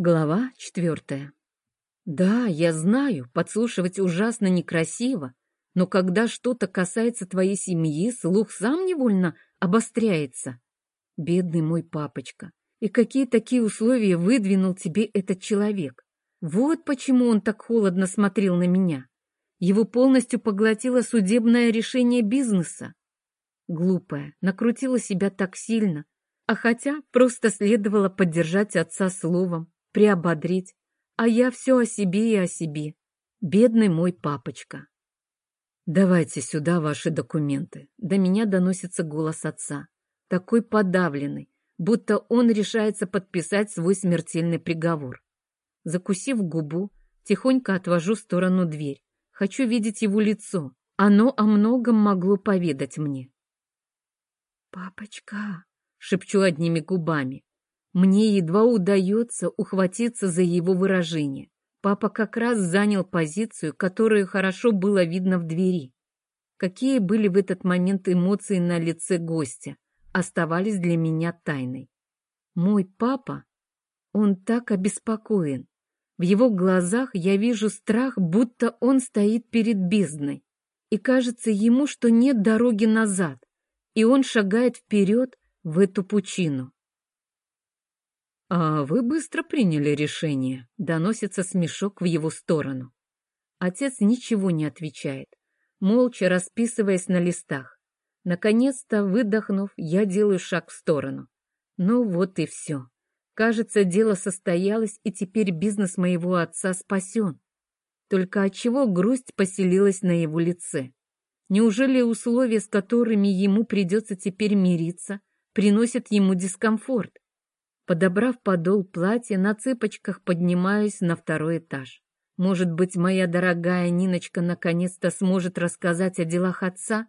Глава четвертая. Да, я знаю, подслушивать ужасно некрасиво, но когда что-то касается твоей семьи, слух сам невольно обостряется. Бедный мой папочка, и какие такие условия выдвинул тебе этот человек? Вот почему он так холодно смотрел на меня. Его полностью поглотило судебное решение бизнеса. Глупая, накрутила себя так сильно, а хотя просто следовало поддержать отца словом приободрить, а я все о себе и о себе. Бедный мой папочка. «Давайте сюда ваши документы». До меня доносится голос отца. Такой подавленный, будто он решается подписать свой смертельный приговор. Закусив губу, тихонько отвожу в сторону дверь. Хочу видеть его лицо. Оно о многом могло поведать мне. «Папочка», — шепчу одними губами. Мне едва удается ухватиться за его выражение. Папа как раз занял позицию, которую хорошо было видно в двери. Какие были в этот момент эмоции на лице гостя, оставались для меня тайной. Мой папа, он так обеспокоен. В его глазах я вижу страх, будто он стоит перед бездной. И кажется ему, что нет дороги назад, и он шагает вперед в эту пучину. «А вы быстро приняли решение», — доносится смешок в его сторону. Отец ничего не отвечает, молча расписываясь на листах. Наконец-то, выдохнув, я делаю шаг в сторону. Ну вот и все. Кажется, дело состоялось, и теперь бизнес моего отца спасен. Только отчего грусть поселилась на его лице? Неужели условия, с которыми ему придется теперь мириться, приносят ему дискомфорт? Подобрав подол платья, на цыпочках поднимаюсь на второй этаж. Может быть, моя дорогая Ниночка наконец-то сможет рассказать о делах отца?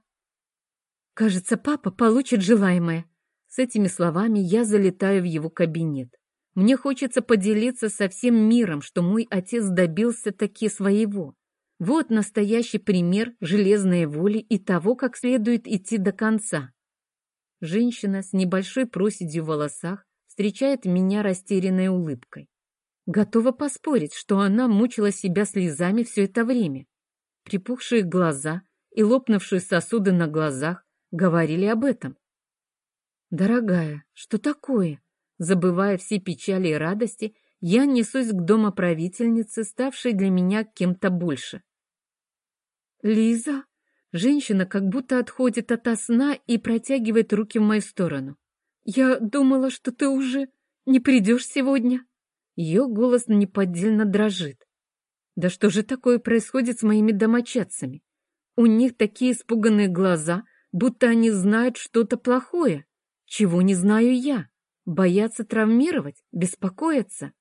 Кажется, папа получит желаемое. С этими словами я залетаю в его кабинет. Мне хочется поделиться со всем миром, что мой отец добился таки своего. Вот настоящий пример железной воли и того, как следует идти до конца. Женщина с небольшой проседью в волосах встречает меня растерянной улыбкой. Готова поспорить, что она мучила себя слезами все это время. Припухшие глаза и лопнувшие сосуды на глазах говорили об этом. «Дорогая, что такое?» Забывая все печали и радости, я несусь к домоправительнице, ставшей для меня кем-то больше. «Лиза?» Женщина как будто отходит от сна и протягивает руки в мою сторону. «Я думала, что ты уже не придешь сегодня». Ее голос неподдельно дрожит. «Да что же такое происходит с моими домочадцами? У них такие испуганные глаза, будто они знают что-то плохое, чего не знаю я. Боятся травмировать, беспокоятся.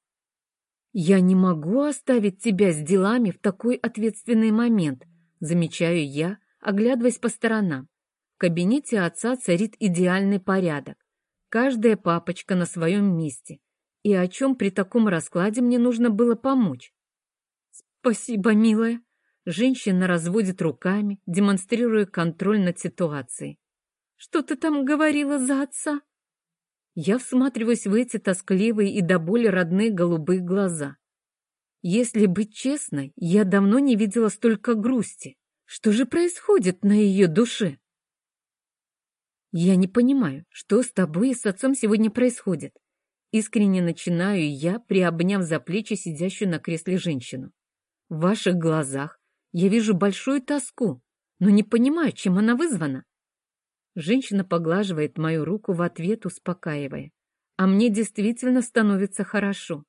Я не могу оставить тебя с делами в такой ответственный момент, замечаю я, оглядываясь по сторонам. В кабинете отца царит идеальный порядок. Каждая папочка на своем месте. И о чем при таком раскладе мне нужно было помочь? Спасибо, милая. Женщина разводит руками, демонстрируя контроль над ситуацией. Что ты там говорила за отца? Я всматриваюсь в эти тоскливые и до боли родные голубые глаза. Если быть честной, я давно не видела столько грусти. Что же происходит на ее душе? «Я не понимаю, что с тобой и с отцом сегодня происходит?» Искренне начинаю я, приобняв за плечи сидящую на кресле женщину. В ваших глазах я вижу большую тоску, но не понимаю, чем она вызвана. Женщина поглаживает мою руку в ответ, успокаивая. А мне действительно становится хорошо.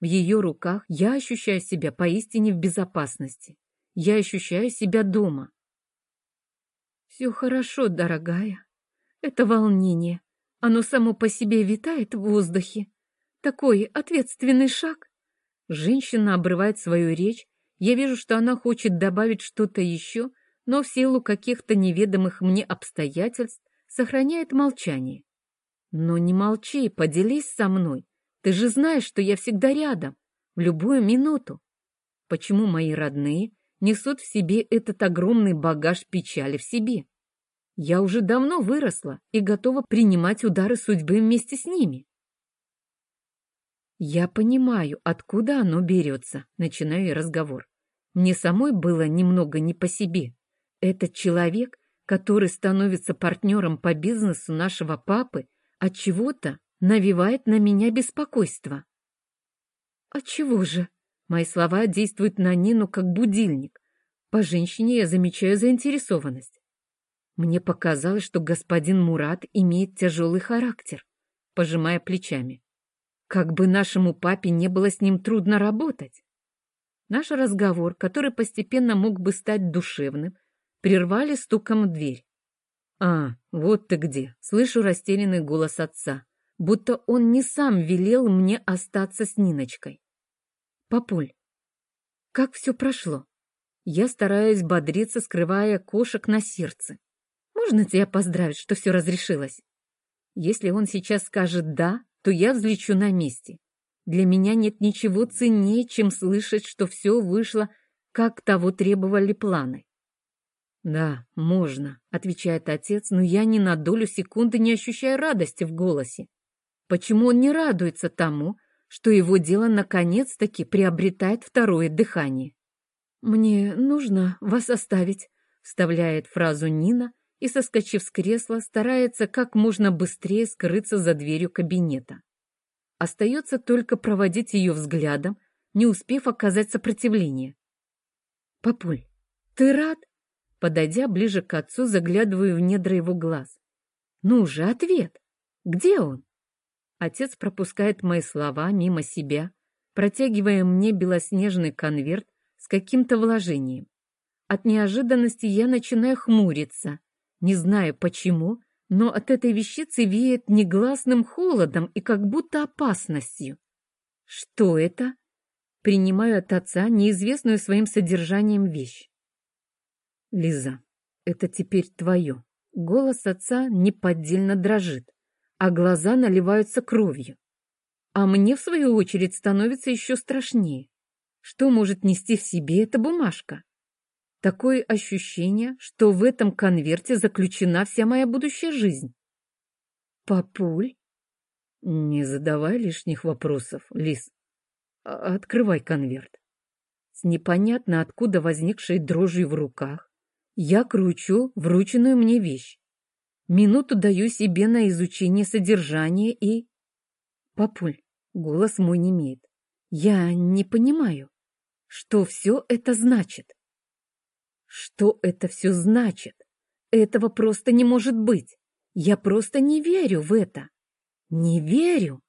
В ее руках я ощущаю себя поистине в безопасности. Я ощущаю себя дома. Все хорошо, дорогая. Это волнение. Оно само по себе витает в воздухе. Такой ответственный шаг. Женщина обрывает свою речь. Я вижу, что она хочет добавить что-то еще, но в силу каких-то неведомых мне обстоятельств сохраняет молчание. Но не молчи, поделись со мной. Ты же знаешь, что я всегда рядом, в любую минуту. Почему мои родные несут в себе этот огромный багаж печали в себе? Я уже давно выросла и готова принимать удары судьбы вместе с ними. Я понимаю, откуда оно берется, начинаю разговор. Мне самой было немного не по себе. Этот человек, который становится партнером по бизнесу нашего папы, от чего-то навевает на меня беспокойство. А чего же? Мои слова действуют на Нину как будильник. По женщине я замечаю заинтересованность. Мне показалось, что господин Мурат имеет тяжелый характер, пожимая плечами. Как бы нашему папе не было с ним трудно работать. Наш разговор, который постепенно мог бы стать душевным, прервали стуком в дверь. «А, вот ты где!» — слышу растерянный голос отца, будто он не сам велел мне остаться с Ниночкой. «Папуль, как все прошло?» Я стараюсь бодриться, скрывая кошек на сердце. «Можно тебя поздравить, что все разрешилось?» Если он сейчас скажет «да», то я взлечу на месте. Для меня нет ничего ценнее, чем слышать, что все вышло, как того требовали планы. «Да, можно», — отвечает отец, но я ни на долю секунды не ощущаю радости в голосе. Почему он не радуется тому, что его дело наконец-таки приобретает второе дыхание? «Мне нужно вас оставить», — вставляет фразу Нина и, соскочив с кресла, старается как можно быстрее скрыться за дверью кабинета. Остается только проводить ее взглядом, не успев оказать сопротивление. «Папуль, ты рад?» Подойдя ближе к отцу, заглядываю в недра его глаз. «Ну же, ответ! Где он?» Отец пропускает мои слова мимо себя, протягивая мне белоснежный конверт с каким-то вложением. От неожиданности я начинаю хмуриться, не знаю почему, но от этой вещицы веет негласным холодом и как будто опасностью. Что это? Принимаю от отца неизвестную своим содержанием вещь. Лиза, это теперь твое. Голос отца неподдельно дрожит, а глаза наливаются кровью. А мне, в свою очередь, становится еще страшнее. Что может нести в себе эта бумажка? Такое ощущение, что в этом конверте заключена вся моя будущая жизнь. Папуль? Не задавай лишних вопросов, Лиз. А, открывай конверт. С непонятно откуда возникшей дрожью в руках я кручу врученную мне вещь. Минуту даю себе на изучение содержания и... Папуль, голос мой не имеет. Я не понимаю, что все это значит. Что это все значит? Этого просто не может быть. Я просто не верю в это. Не верю.